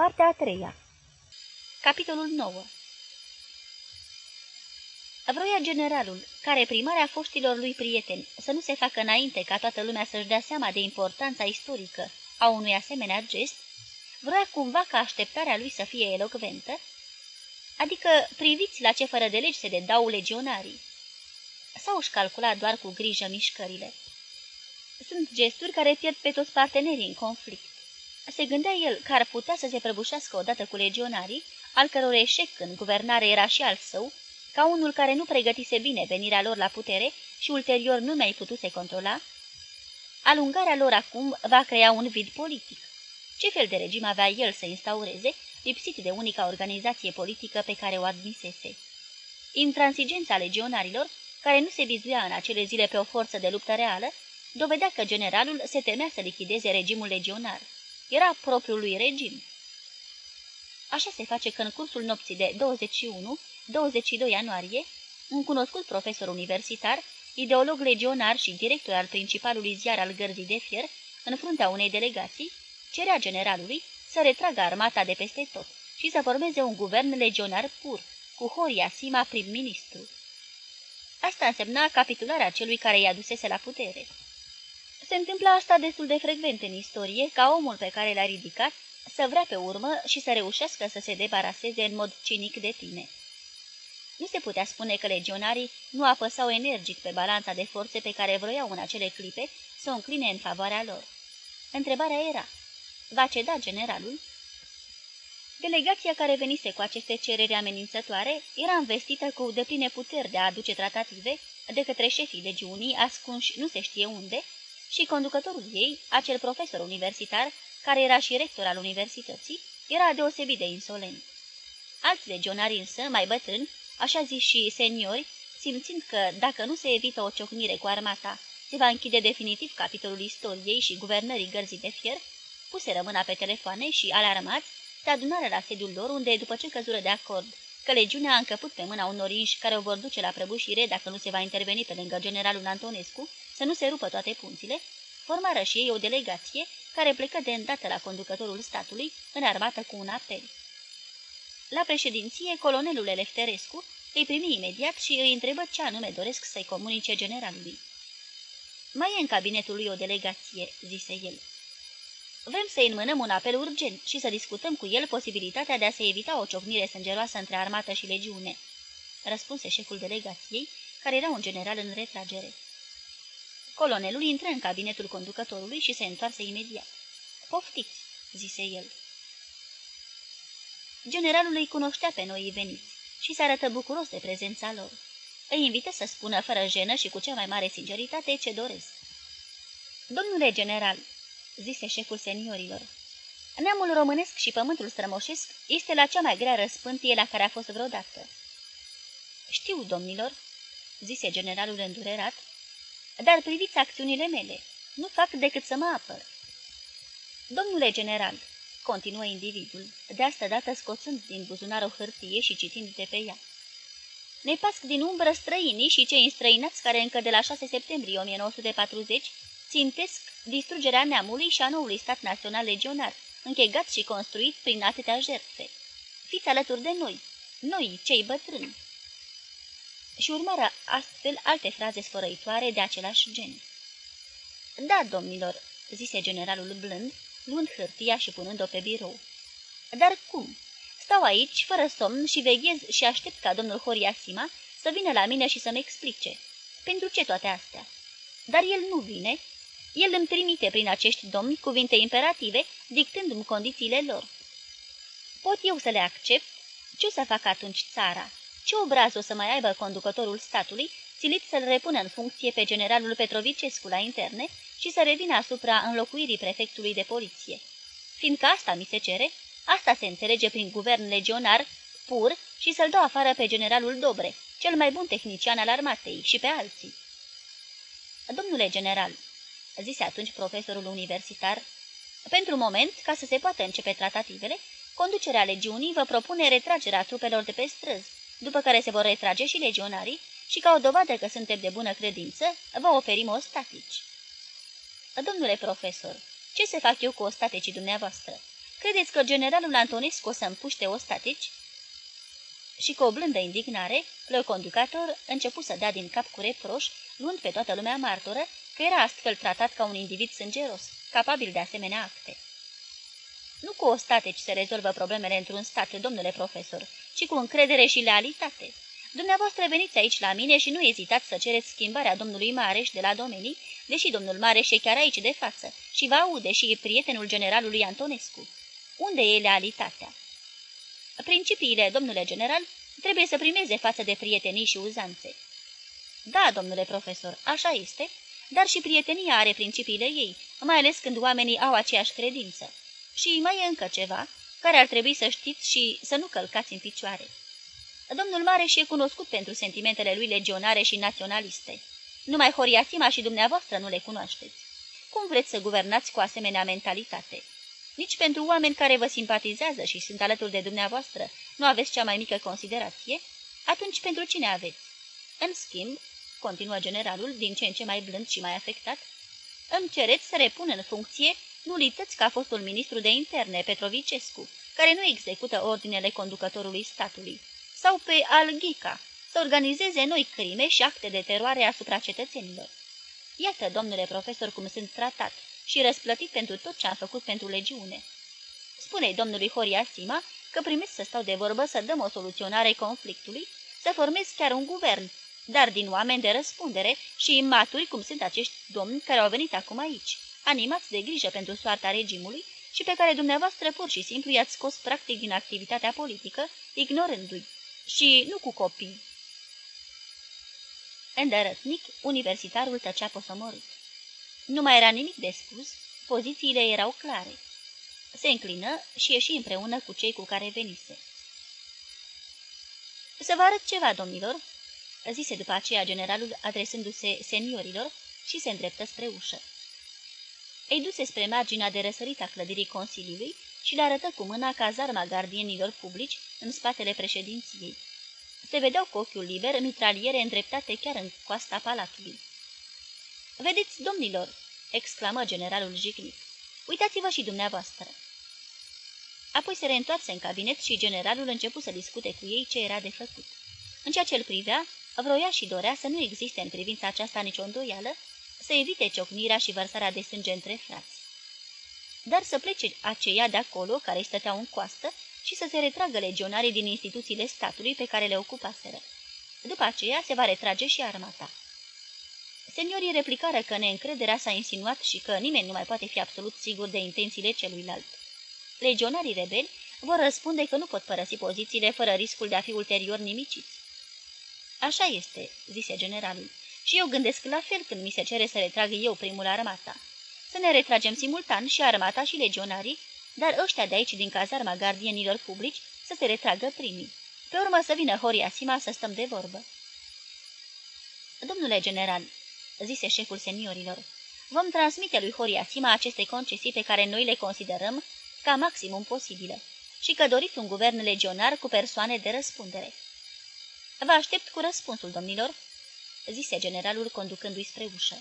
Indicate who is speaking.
Speaker 1: Partea a treia Capitolul 9 Vroia generalul, care primarea foștilor lui prieteni, să nu se facă înainte ca toată lumea să-și dea seama de importanța istorică a unui asemenea gest, vroia cumva ca așteptarea lui să fie elocventă, adică priviți la ce fără de legi se dedau legionarii. Sau își calcula doar cu grijă mișcările. Sunt gesturi care pierd pe toți partenerii în conflict. Se gândea el că ar putea să se prăbușească odată cu legionarii, al căror eșec în guvernare era și al său, ca unul care nu pregătise bine venirea lor la putere și ulterior nu mai putuse controla, alungarea lor acum va crea un vid politic. Ce fel de regim avea el să instaureze, lipsit de unica organizație politică pe care o admisese? Intransigența legionarilor, care nu se bizuia în acele zile pe o forță de luptă reală, dovedea că generalul se temea să lichideze regimul legionar. Era propriul lui regim. Așa se face că în cursul nopții de 21-22 ianuarie, un cunoscut profesor universitar, ideolog legionar și director al principalului ziar al gărzii de fier, în fruntea unei delegații, cerea generalului să retragă armata de peste tot și să formeze un guvern legionar pur, cu Horia Sima prim-ministru. Asta însemna capitularea celui care i-a dusese la putere. Se întâmplă asta destul de frecvent în istorie, ca omul pe care l-a ridicat să vrea pe urmă și să reușească să se debaraseze în mod cinic de tine. Nu se putea spune că legionarii nu apăsau energic pe balanța de forțe pe care vroiau în acele clipe să o încline în favoarea lor. Întrebarea era, va ceda generalul? Delegația care venise cu aceste cereri amenințătoare era învestită cu depline puteri de a aduce tratative de către șefii legiunii ascunși nu se știe unde și conducătorul ei, acel profesor universitar, care era și rector al universității, era deosebit de insolent. Alți legionari însă, mai bătrâni, așa zis și seniori, simțind că, dacă nu se evită o ciocnire cu armata, se va închide definitiv capitolul istoriei și guvernării gărzii de fier, puse rămâna pe telefoane și, alarmați, se adunare la sediul lor, unde, după ce căzură de acord că legiunea a încăput pe mâna unor inși care o vor duce la prăbușire dacă nu se va interveni pe lângă generalul Antonescu, să nu se rupă toate punțile, formară și ei o delegație care plecă de îndată la conducătorul statului în armată cu un apel. La președinție, colonelul Elefterescu îi primi imediat și îi întrebă ce anume doresc să-i comunice generalului. Mai e în cabinetul lui o delegație," zise el. Vrem să înmânăm un apel urgent și să discutăm cu el posibilitatea de a se evita o ciocnire sângeroasă între armată și legiune," răspunse șeful delegației, care era un general în retragere. Colonelul intră în cabinetul conducătorului și se întoarse imediat. Poftiți," zise el. Generalul îi cunoștea pe noi veniți și se arătă bucuros de prezența lor. Îi invită să spună fără jenă și cu cea mai mare sinceritate ce doresc. Domnule general," zise șeful seniorilor, neamul românesc și pământul strămoșesc este la cea mai grea răspântie la care a fost vreodată." Știu, domnilor," zise generalul îndurerat, dar priviți acțiunile mele. Nu fac decât să mă apăr." Domnule general," continuă individul, de asta dată scoțând din buzunar o hârtie și citind de pe ea. Ne pasc din umbră străinii și cei înstrăinați care încă de la 6 septembrie 1940 țintesc distrugerea neamului și a noului stat național legionar, închegat și construit prin atâtea jertfe. Fiți alături de noi, noi, cei bătrâni și urmară astfel alte fraze sfărăitoare de același gen. Da, domnilor," zise generalul blând, luând hârtia și punând-o pe birou. Dar cum? Stau aici, fără somn, și veghez și aștept ca domnul Horiasima să vină la mine și să-mi explice. Pentru ce toate astea? Dar el nu vine. El îmi trimite prin acești domni cuvinte imperative, dictându-mi condițiile lor. Pot eu să le accept? Ce o să fac atunci țara? Ce obraz o să mai aibă conducătorul statului, țilit să-l repună în funcție pe generalul Petrovicescu la interne și să revină asupra înlocuirii prefectului de poliție? Fiindcă asta mi se cere, asta se înțelege prin guvern legionar, pur, și să-l dau afară pe generalul Dobre, cel mai bun tehnician al armatei, și pe alții. Domnule general, zise atunci profesorul universitar, pentru moment, ca să se poată începe tratativele, conducerea legiunii vă propune retragerea trupelor de pe străzi, după care se vor retrage și legionarii și ca o dovadă că suntem de bună credință, vă oferim ostatici. Domnule profesor, ce să fac eu cu ostaticii dumneavoastră? Credeți că generalul Antonescu o să împuște ostatici?" Și cu o blândă indignare, le conducător început să dea din cap cu reproș, luând pe toată lumea martoră, că era astfel tratat ca un individ sângeros, capabil de asemenea acte. Nu cu ostateci se rezolvă problemele într-un stat, domnule profesor, ci cu încredere și lealitate. Dumneavoastră veniți aici la mine și nu ezitați să cereți schimbarea domnului Mareș de la domenii, deși domnul Mareș e chiar aici de față și va aude și e prietenul generalului Antonescu. Unde e lealitatea? Principiile, domnule general, trebuie să primeze față de prietenii și uzanțe. Da, domnule profesor, așa este, dar și prietenia are principiile ei, mai ales când oamenii au aceeași credință. Și mai e încă ceva, care ar trebui să știți și să nu călcați în picioare. Domnul Mareș e cunoscut pentru sentimentele lui legionare și naționaliste. Numai Horiatima și dumneavoastră nu le cunoașteți. Cum vreți să guvernați cu asemenea mentalitate? Nici pentru oameni care vă simpatizează și sunt alături de dumneavoastră nu aveți cea mai mică considerație? Atunci pentru cine aveți? În schimb, continuă generalul, din ce în ce mai blând și mai afectat, îmi cereți să repun în funcție nulități ca fostul ministru de interne, Petrovicescu, care nu execută ordinele conducătorului statului, sau pe Alghica, să organizeze noi crime și acte de teroare asupra cetățenilor. Iată, domnule profesor, cum sunt tratat și răsplătit pentru tot ce am făcut pentru legiune. Spune-i domnului Horia Sima că primesc să stau de vorbă să dăm o soluționare conflictului, să formez chiar un guvern, dar din oameni de răspundere și imaturi cum sunt acești domni care au venit acum aici, animați de grijă pentru soarta regimului și pe care dumneavoastră pur și simplu i-ați scos practic din activitatea politică, ignorându-i. Și nu cu copii. Îndărătnic, universitarul tăcea posomorât. Nu mai era nimic de spus, pozițiile erau clare. Se înclină și ieși împreună cu cei cu care venise. Să vă arăt ceva, domnilor," zise după aceea generalul adresându-se seniorilor și se îndreptă spre ușă. Îi duse spre marginea de răsărit a clădirii Consiliului și le arătă cu mâna cazarma gardienilor publici în spatele președinției. Se vedeau cu ochiul liber mitraliere îndreptate chiar în coasta palatului. Vedeți, domnilor!" exclamă generalul jignic. Uitați-vă și dumneavoastră!" Apoi se reîntoarse în cabinet și generalul început să discute cu ei ce era de făcut. În ceea ce îl privea, vroia și dorea să nu existe în privința aceasta nicio îndoială, să evite ciocnirea și vărsarea de sânge între frați. Dar să plece aceia de acolo care stăteau în coastă și să se retragă legionarii din instituțiile statului pe care le ocupaseră. După aceea se va retrage și armata. Seniorii replicară că neîncrederea s-a insinuat și că nimeni nu mai poate fi absolut sigur de intențiile celuilalt. Legionarii rebeli vor răspunde că nu pot părăsi pozițiile fără riscul de a fi ulterior nimiciți. Așa este," zise generalul, și eu gândesc la fel când mi se cere să retrag eu primul armata. Să ne retragem simultan și armata și legionarii, dar ăștia de aici din cazarma gardienilor publici să se retragă primii. Pe urmă să vină Horia Sima să stăm de vorbă. Domnule general, zise șeful seniorilor, vom transmite lui Horia Sima aceste concesii pe care noi le considerăm ca maximum posibile și că doriți un guvern legionar cu persoane de răspundere. Vă aștept cu răspunsul, domnilor, zise generalul conducându-i spre ușă.